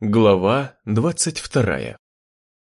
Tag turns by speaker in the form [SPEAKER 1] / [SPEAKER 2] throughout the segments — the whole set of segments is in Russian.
[SPEAKER 1] Глава двадцать вторая.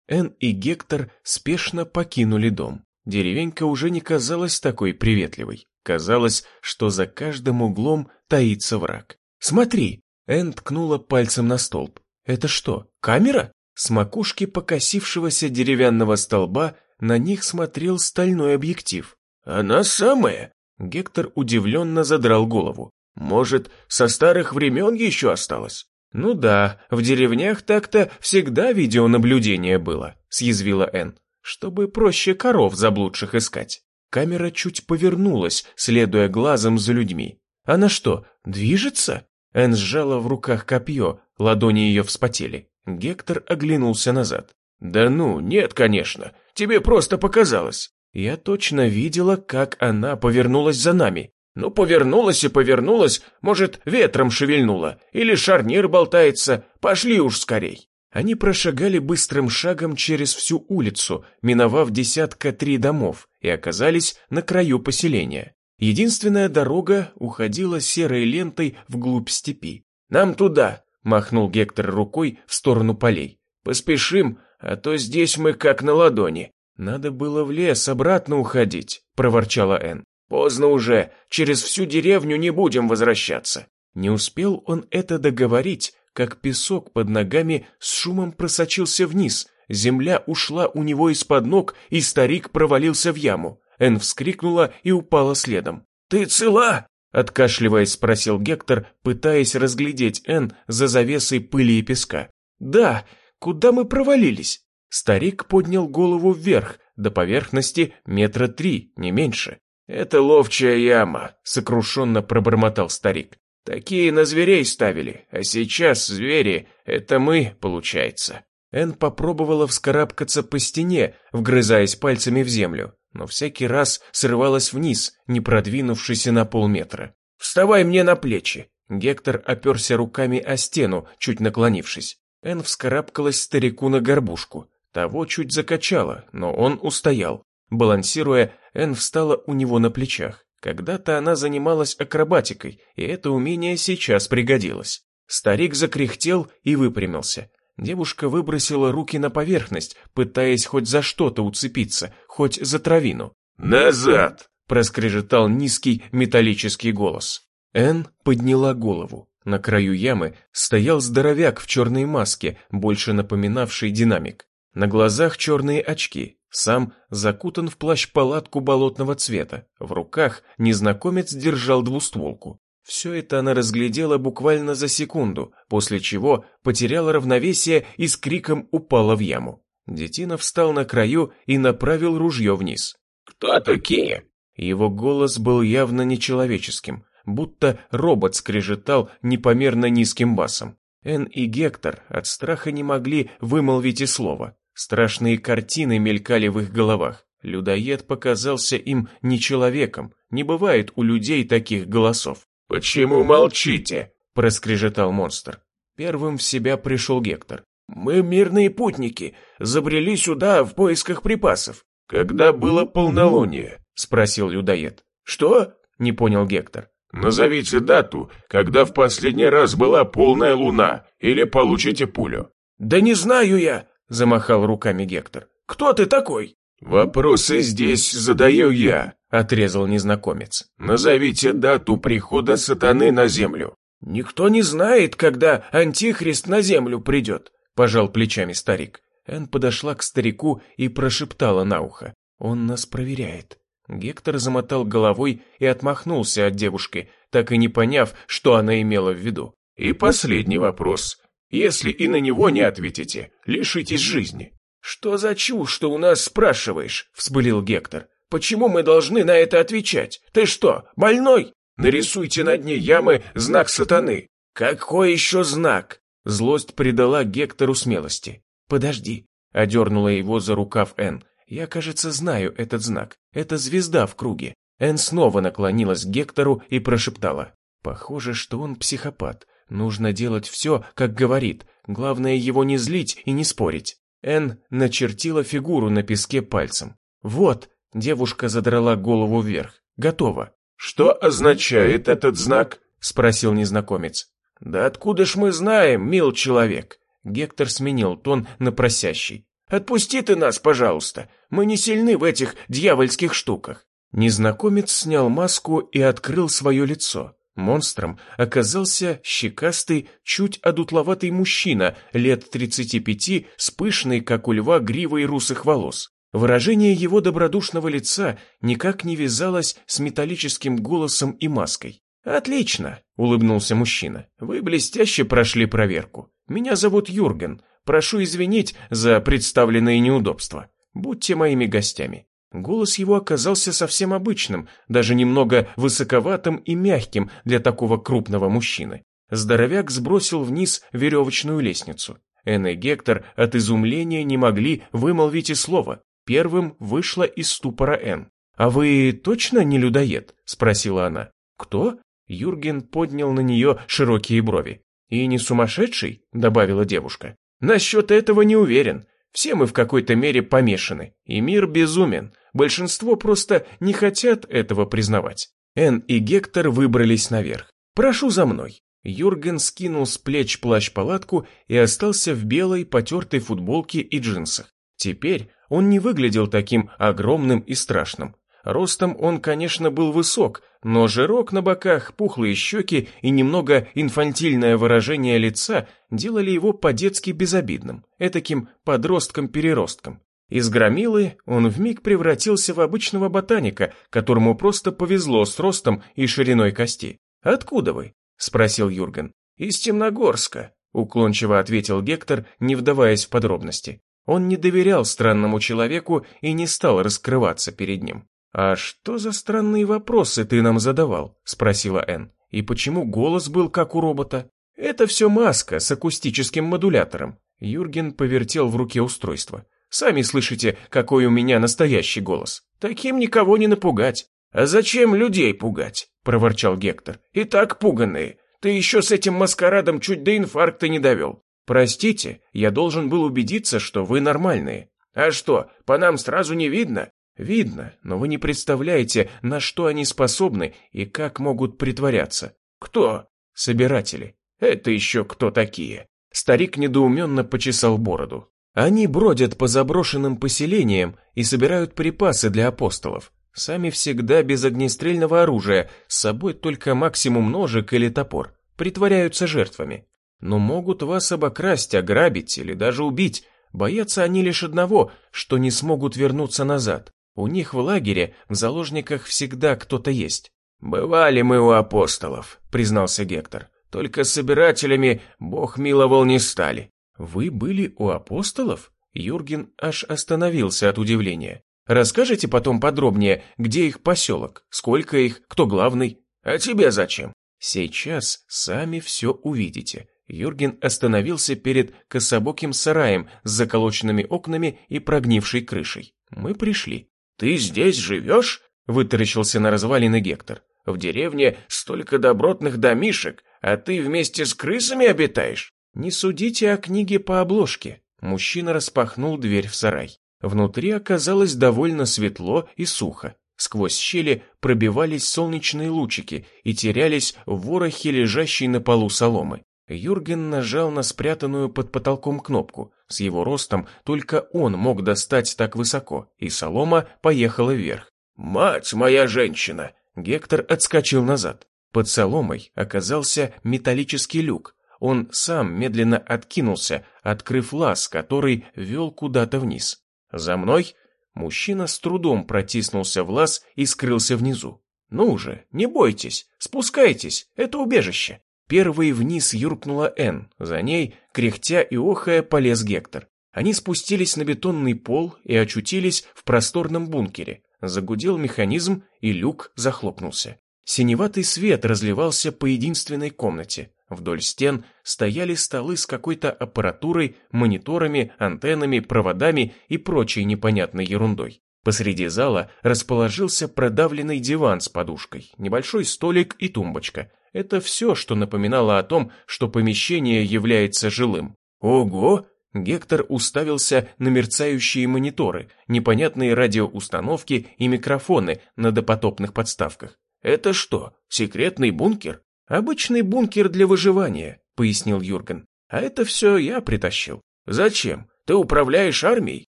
[SPEAKER 1] Энн и Гектор спешно покинули дом. Деревенька уже не казалась такой приветливой. Казалось, что за каждым углом таится враг. «Смотри!» Энн ткнула пальцем на столб. «Это что, камера?» С макушки покосившегося деревянного столба на них смотрел стальной объектив.
[SPEAKER 2] «Она самая!»
[SPEAKER 1] Гектор удивленно задрал голову.
[SPEAKER 2] «Может, со старых времен еще осталось?»
[SPEAKER 1] «Ну да, в деревнях так-то всегда видеонаблюдение было», — съязвила Энн, «чтобы проще коров заблудших искать». Камера чуть повернулась, следуя глазом за людьми. «Она что, движется?» Энн сжала в руках копье, ладони ее вспотели. Гектор оглянулся назад.
[SPEAKER 2] «Да ну, нет, конечно, тебе просто показалось».
[SPEAKER 1] Я точно видела, как она повернулась за нами.
[SPEAKER 2] Ну, повернулась и повернулась, может, ветром шевельнула, или шарнир болтается, пошли уж скорей.
[SPEAKER 1] Они прошагали быстрым шагом через всю улицу, миновав десятка три домов, и оказались на краю поселения. Единственная дорога уходила серой лентой вглубь степи.
[SPEAKER 2] «Нам туда!» — махнул Гектор рукой в сторону полей. «Поспешим, а то здесь мы как на ладони».
[SPEAKER 1] «Надо было в лес обратно уходить», — проворчала Энн.
[SPEAKER 2] Поздно уже, через всю деревню не будем возвращаться.
[SPEAKER 1] Не успел он это договорить, как песок под ногами с шумом просочился вниз, земля ушла у него из-под ног, и старик провалился в яму. Эн вскрикнула и упала следом.
[SPEAKER 2] «Ты цела?»
[SPEAKER 1] — откашливаясь, спросил Гектор, пытаясь разглядеть Эн за завесой пыли и песка. «Да, куда мы провалились?» Старик поднял голову вверх, до поверхности метра три, не меньше.
[SPEAKER 2] «Это ловчая яма», — сокрушенно пробормотал старик. «Такие на зверей ставили, а сейчас звери — это мы, получается».
[SPEAKER 1] Эн попробовала вскарабкаться по стене, вгрызаясь пальцами в землю, но всякий раз срывалась вниз, не продвинувшись на полметра.
[SPEAKER 2] «Вставай мне на плечи!»
[SPEAKER 1] Гектор оперся руками о стену, чуть наклонившись. Эн вскарабкалась старику на горбушку. Того чуть закачало, но он устоял. Балансируя, Энн встала у него на плечах. Когда-то она занималась акробатикой, и это умение сейчас пригодилось. Старик закряхтел и выпрямился. Девушка выбросила руки на поверхность, пытаясь хоть за что-то уцепиться, хоть за травину.
[SPEAKER 2] «Назад!»
[SPEAKER 1] – проскрежетал низкий металлический голос. Энн подняла голову. На краю ямы стоял здоровяк в черной маске, больше напоминавший динамик. На глазах черные очки, сам закутан в плащ-палатку болотного цвета. В руках незнакомец держал двустволку. Все это она разглядела буквально за секунду, после чего потеряла равновесие и с криком упала в яму. Детина встал на краю и направил ружье вниз.
[SPEAKER 2] «Кто такие?»
[SPEAKER 1] Его голос был явно нечеловеческим, будто робот скрежетал непомерно низким басом. Эн и Гектор от страха не могли вымолвить и слова. Страшные картины мелькали в их головах. Людоед показался им не человеком. Не бывает у людей таких голосов.
[SPEAKER 2] «Почему молчите?»
[SPEAKER 1] – проскрежетал монстр. Первым в себя пришел Гектор.
[SPEAKER 2] «Мы мирные путники, забрели сюда в поисках припасов».
[SPEAKER 1] «Когда было полнолуние?» – спросил людоед.
[SPEAKER 2] «Что?»
[SPEAKER 1] – не понял Гектор.
[SPEAKER 2] «Назовите дату, когда в последний раз была полная луна, или получите пулю». «Да не знаю я!» Замахал руками Гектор. «Кто ты такой?»
[SPEAKER 1] «Вопросы здесь задаю я», — отрезал незнакомец.
[SPEAKER 2] «Назовите дату прихода сатаны на землю». «Никто не знает, когда антихрист на землю придет», — пожал плечами старик.
[SPEAKER 1] Энн подошла к старику и прошептала на ухо. «Он нас проверяет». Гектор замотал головой и отмахнулся от девушки, так и не поняв, что она имела в виду.
[SPEAKER 2] «И последний вопрос. Если и на него не ответите, лишитесь жизни». «Что за чушь что у нас спрашиваешь?» – вспылил Гектор. «Почему мы должны на это отвечать? Ты что, больной? Нарисуйте на дне ямы знак сатаны». «Какой еще знак?»
[SPEAKER 1] Злость придала Гектору смелости. «Подожди», – одернула его за рукав Энн. «Я, кажется, знаю этот знак. Это звезда в круге». Энн снова наклонилась к Гектору и прошептала. «Похоже, что он психопат. Нужно делать все, как говорит. Главное его не злить и не спорить. Эн начертила фигуру на песке пальцем. «Вот», — девушка задрала голову вверх. «Готово».
[SPEAKER 2] «Что означает этот знак?»
[SPEAKER 1] — спросил незнакомец.
[SPEAKER 2] «Да откуда ж мы знаем, мил человек?»
[SPEAKER 1] Гектор сменил тон на просящий.
[SPEAKER 2] «Отпусти ты нас, пожалуйста. Мы не сильны в этих дьявольских штуках».
[SPEAKER 1] Незнакомец снял маску и открыл свое лицо. Монстром оказался щекастый, чуть одутловатый мужчина, лет 35, с пышной, как у льва, гривой русых волос. Выражение его добродушного лица никак не вязалось с металлическим голосом и маской. «Отлично», — улыбнулся мужчина. «Вы блестяще прошли проверку. Меня зовут Юрген. Прошу извинить за представленные неудобства. Будьте моими гостями». Голос его оказался совсем обычным, даже немного высоковатым и мягким для такого крупного мужчины. Здоровяк сбросил вниз веревочную лестницу. Энн и Гектор от изумления не могли вымолвить и слова. Первым вышла из ступора Энн. «А вы точно не людоед?» – спросила она. «Кто?» Юрген поднял на нее широкие брови. «И не сумасшедший?» – добавила девушка. «Насчет этого не уверен. Все мы в какой-то мере помешаны, и мир безумен. Большинство просто не хотят этого признавать. Энн и Гектор выбрались наверх. «Прошу за мной». Юрген скинул с плеч плащ-палатку и остался в белой потертой футболке и джинсах. Теперь он не выглядел таким огромным и страшным. Ростом он, конечно, был высок, но жирок на боках, пухлые щеки и немного инфантильное выражение лица делали его по-детски безобидным, этаким подростком-переростком. Из громилы он вмиг превратился в обычного ботаника, которому просто повезло с ростом и шириной кости. «Откуда вы?» – спросил Юрген. «Из Темногорска», – уклончиво ответил Гектор, не вдаваясь в подробности. Он не доверял странному человеку и не стал раскрываться перед ним. «А что за странные вопросы ты нам задавал?» – спросила Энн. «И почему голос был как у робота?» «Это все маска с акустическим модулятором». Юрген повертел в руке устройство. Сами слышите, какой у меня настоящий голос. Таким никого не напугать. А зачем людей пугать? Проворчал Гектор. И так пуганные. Ты еще с этим маскарадом чуть до инфаркта не довел. Простите, я должен был убедиться, что вы нормальные. А что, по нам сразу не видно? Видно, но вы не представляете, на что они способны и как могут притворяться. Кто? Собиратели. Это еще кто такие? Старик недоуменно почесал бороду. Они бродят по заброшенным поселениям и собирают припасы для апостолов. Сами всегда без огнестрельного оружия, с собой только максимум ножик или топор. Притворяются жертвами. Но могут вас обокрасть, ограбить или даже убить. Боятся они лишь одного, что не смогут вернуться назад. У них в лагере в заложниках всегда кто-то есть. «Бывали мы у апостолов», — признался Гектор. «Только собирателями Бог миловал не стали. «Вы были у апостолов?» Юрген аж остановился от удивления. «Расскажите потом подробнее, где их поселок, сколько их, кто главный?» «А тебе зачем?» «Сейчас сами все увидите». Юрген остановился перед кособоким сараем с заколоченными окнами и прогнившей крышей. «Мы пришли». «Ты здесь живешь?» – вытаращился на развалины Гектор. «В деревне столько добротных домишек, а ты вместе с крысами обитаешь?» «Не судите о книге по обложке». Мужчина распахнул дверь в сарай. Внутри оказалось довольно светло и сухо. Сквозь щели пробивались солнечные лучики и терялись в ворохе лежащей на полу соломы. Юрген нажал на спрятанную под потолком кнопку. С его ростом только он мог достать так высоко, и солома поехала вверх. «Мать моя женщина!» Гектор отскочил назад. Под соломой оказался металлический люк, он сам медленно откинулся, открыв лаз, который вел куда-то вниз. «За мной?» Мужчина с трудом протиснулся в лаз и скрылся внизу. «Ну же, не бойтесь, спускайтесь, это убежище». Первой вниз юркнула Энн, за ней, кряхтя и охая, полез Гектор. Они спустились на бетонный пол и очутились в просторном бункере. Загудел механизм, и люк захлопнулся. Синеватый свет разливался по единственной комнате. Вдоль стен стояли столы с какой-то аппаратурой, мониторами, антеннами, проводами и прочей непонятной ерундой. Посреди зала расположился продавленный диван с подушкой, небольшой столик и тумбочка. Это все, что напоминало о том, что помещение является жилым. Ого! Гектор уставился на мерцающие мониторы, непонятные радиоустановки и микрофоны на допотопных подставках. «Это что, секретный бункер?» «Обычный бункер для выживания», — пояснил Юрген.
[SPEAKER 2] А это все я притащил. Зачем? Ты управляешь армией?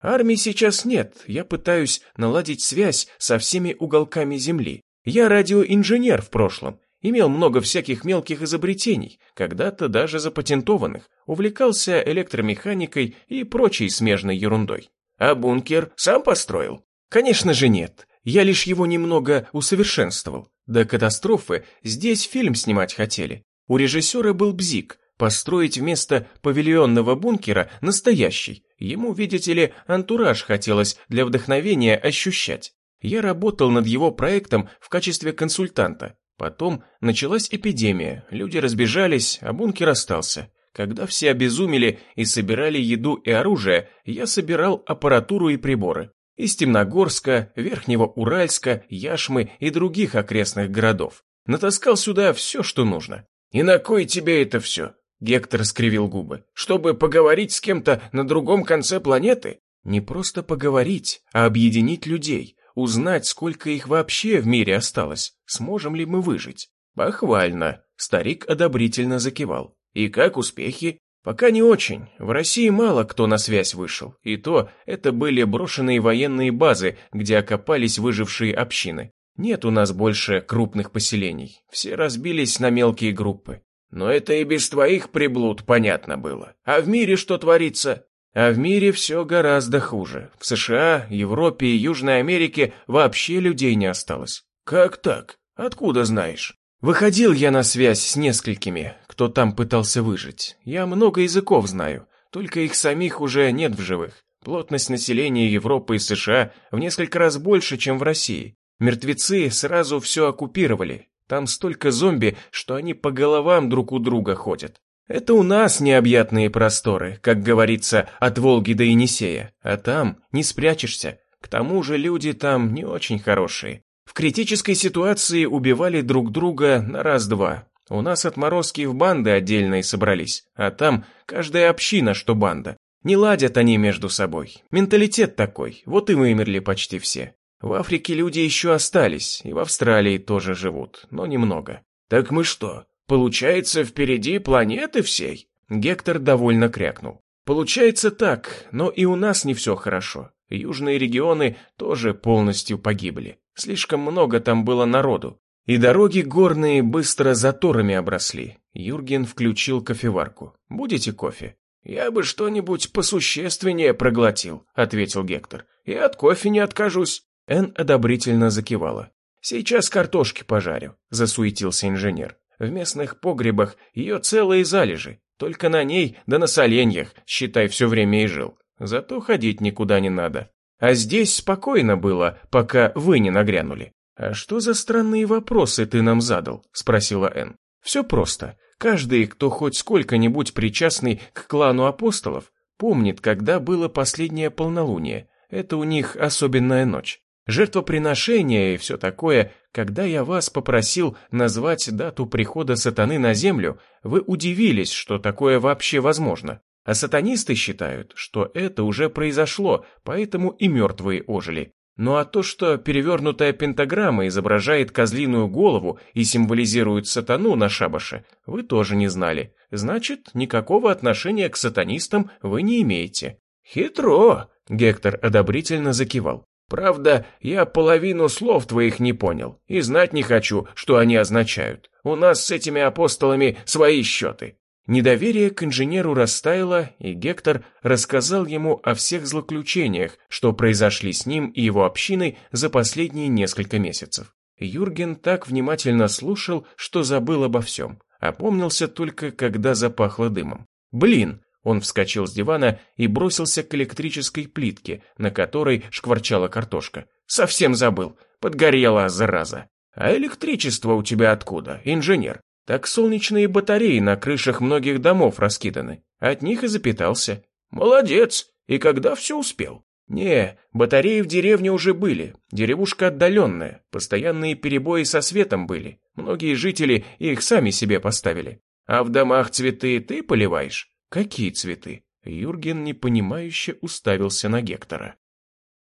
[SPEAKER 2] Армии сейчас нет, я пытаюсь наладить связь со всеми уголками Земли. Я радиоинженер в прошлом, имел много всяких мелких изобретений, когда-то даже запатентованных, увлекался электромеханикой и прочей смежной ерундой. А бункер сам построил? Конечно же нет, я лишь его немного усовершенствовал. До катастрофы здесь фильм снимать хотели. У режиссера был бзик, построить вместо павильонного бункера настоящий. Ему, видите ли, антураж хотелось для вдохновения ощущать. Я работал над его проектом в качестве консультанта. Потом началась эпидемия, люди разбежались, а бункер остался. Когда все обезумели и собирали еду и оружие, я собирал аппаратуру и приборы. Из Темногорска, Верхнего Уральска, Яшмы и других окрестных городов. Натаскал сюда все, что нужно. «И на кой тебе это все?» Гектор скривил губы. «Чтобы поговорить с кем-то на другом конце планеты?» «Не просто поговорить, а объединить людей, узнать, сколько их вообще в мире осталось, сможем ли мы выжить». «Похвально», — старик одобрительно закивал. «И как успехи?» «Пока не очень. В России мало кто на связь вышел. И то это были брошенные военные базы, где окопались выжившие общины. Нет у нас больше крупных поселений. Все разбились на мелкие группы. Но это и без твоих приблуд понятно было. А в мире что творится? А в мире все гораздо хуже. В США, Европе и Южной Америке вообще людей не осталось. Как так? Откуда знаешь? Выходил я на связь с несколькими, кто там пытался выжить. Я много языков знаю, только их самих уже нет в живых. Плотность населения Европы и США в несколько раз больше, чем в России. Мертвецы сразу все оккупировали, там столько зомби, что они по головам друг у друга ходят. Это у нас необъятные просторы, как говорится, от Волги до Енисея, а там не спрячешься. К тому же люди там не очень хорошие. В критической ситуации убивали друг друга на раз-два. У нас отморозки в банды отдельные собрались, а там каждая община, что банда. Не ладят они между собой. Менталитет такой, вот и вымерли почти все. В Африке люди еще остались, и в Австралии тоже живут, но немного. Так мы что, получается, впереди планеты всей? Гектор довольно крякнул. Получается так, но и у нас не все хорошо. Южные регионы тоже полностью погибли. Слишком много там было народу. И дороги горные быстро заторами обросли. Юрген включил кофеварку. «Будете кофе?» «Я бы что-нибудь посущественнее проглотил», — ответил Гектор. «И от кофе не откажусь». Эн одобрительно закивала. «Сейчас картошки пожарю», — засуетился инженер. «В местных погребах ее целые залежи. Только на ней, да на соленьях, считай, все время и жил. Зато ходить никуда не надо. А здесь спокойно было, пока вы не нагрянули». «А что за странные вопросы ты нам задал?» — спросила Эн. «Все просто. Каждый, кто хоть сколько-нибудь причастный к клану апостолов, помнит, когда было последнее полнолуние. Это у них особенная ночь жертвоприношения и все такое, когда я вас попросил назвать дату прихода сатаны на землю, вы удивились, что такое вообще возможно. А сатанисты считают, что это уже произошло, поэтому и мертвые ожили. Ну а то, что перевернутая пентаграмма изображает козлиную голову и символизирует сатану на шабаше, вы тоже не знали. Значит, никакого отношения к сатанистам вы не имеете. Хитро, Гектор одобрительно закивал. Правда, я половину слов твоих не понял и знать не хочу, что они означают. У нас с этими апостолами свои счеты». Недоверие к инженеру растаяло, и Гектор рассказал ему о всех злоключениях, что произошли с ним и его общиной за последние несколько месяцев. Юрген так внимательно слушал, что забыл обо всем. Опомнился только, когда запахло дымом. «Блин, он вскочил с дивана и бросился к электрической плитке, на которой шкварчала картошка. «Совсем забыл. Подгорела, зараза. А электричество у тебя откуда, инженер? Так солнечные батареи на крышах многих домов раскиданы. От них и запитался. Молодец. И когда все успел? Не, батареи в деревне уже были. Деревушка отдаленная. Постоянные перебои со светом были. Многие жители их сами себе поставили. А в домах цветы ты поливаешь? «Какие цветы?» Юрген непонимающе уставился на Гектора.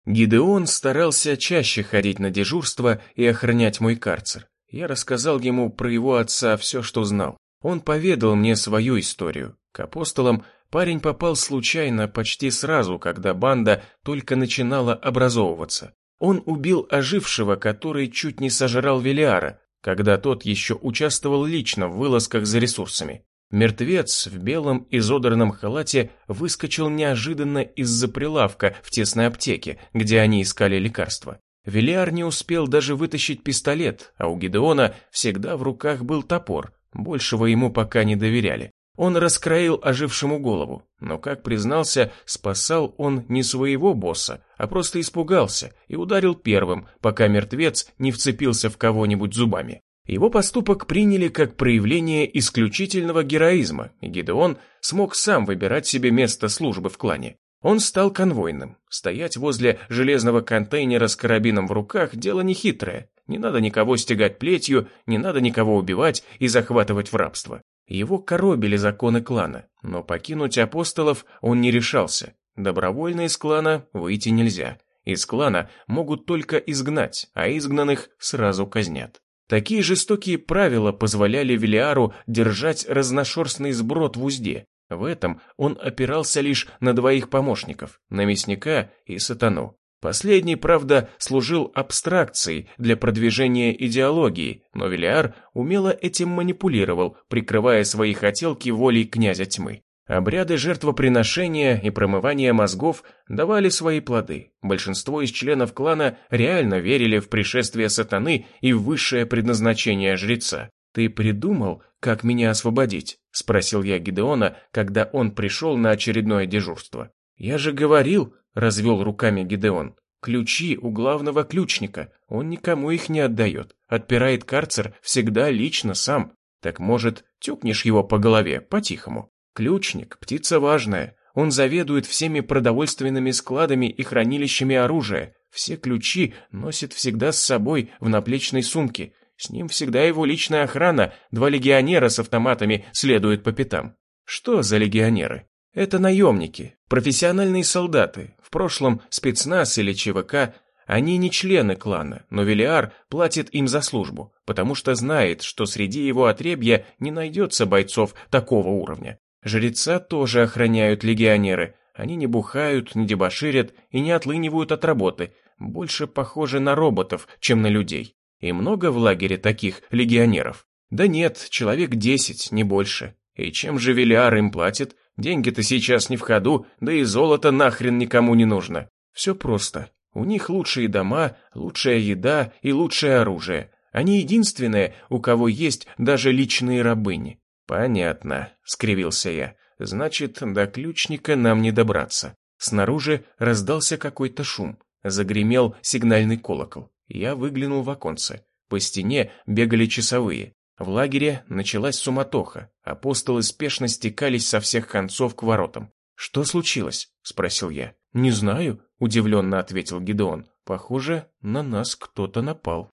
[SPEAKER 2] Гидеон старался чаще ходить на дежурство и охранять мой карцер. Я рассказал ему про его отца все, что знал. Он поведал мне свою историю,
[SPEAKER 1] К апостолам парень попал случайно почти сразу, когда банда только начинала образовываться. Он убил ожившего, который чуть не сожрал Велиара, когда тот еще участвовал лично в вылазках за ресурсами. Мертвец в белом изодранном халате выскочил неожиданно из-за прилавка в тесной аптеке, где они искали лекарства. Велиар не успел даже вытащить пистолет, а у Гидеона всегда в руках был топор, большего ему пока не доверяли. Он раскроил ожившему голову, но, как признался, спасал он не своего босса, а просто испугался и ударил первым, пока мертвец не вцепился в кого-нибудь зубами. Его поступок приняли как проявление исключительного героизма, и Гидеон смог сам выбирать себе место службы в клане. Он стал конвойным. Стоять возле железного контейнера с карабином в руках – дело нехитрое. Не надо никого стегать плетью, не надо никого убивать и захватывать в рабство. Его коробили законы клана, но покинуть апостолов он не решался. Добровольно из клана выйти нельзя. Из клана могут только изгнать, а изгнанных сразу казнят. Такие жестокие правила позволяли Велиару держать разношерстный сброд в узде. В этом он опирался лишь на двоих помощников, на мясника и сатану. Последний, правда, служил абстракцией для продвижения идеологии, но Велиар умело этим манипулировал, прикрывая свои хотелки волей князя тьмы. Обряды жертвоприношения и промывания мозгов давали свои плоды. Большинство из членов клана реально верили в пришествие сатаны и высшее предназначение жреца. «Ты придумал, как меня освободить?» – спросил я Гидеона, когда он пришел на очередное дежурство. «Я же говорил», – развел руками Гидеон, – «ключи у главного ключника, он никому их не отдает, отпирает карцер всегда лично сам. Так, может, тюкнешь его по голове, по-тихому?» Ключник – птица важная. Он заведует всеми продовольственными складами и хранилищами оружия. Все ключи носит всегда с собой в наплечной сумке. С ним всегда его личная охрана, два легионера с автоматами следуют по пятам. Что за легионеры? Это наемники, профессиональные солдаты. В прошлом спецназ или ЧВК они не члены клана, но Велиар платит им за службу, потому что знает, что среди его отребья не найдется бойцов такого уровня. Жреца тоже охраняют легионеры. Они не бухают, не дебоширят и не отлынивают от работы. Больше похожи на роботов, чем на людей. И много в лагере таких легионеров? Да нет, человек десять, не больше. И чем же Велиар им платит? Деньги-то сейчас не в ходу, да и золото нахрен никому не нужно. Все просто. У них лучшие дома, лучшая еда и лучшее оружие. Они единственные, у кого есть даже личные рабыни. «Понятно», — скривился я. «Значит, до ключника нам не добраться». Снаружи раздался какой-то шум. Загремел сигнальный колокол. Я выглянул в оконце. По стене бегали часовые. В лагере началась суматоха. Апостолы спешно стекались со всех концов к воротам. «Что случилось?» — спросил я. «Не знаю», — удивленно ответил Гидеон. «Похоже, на нас кто-то напал».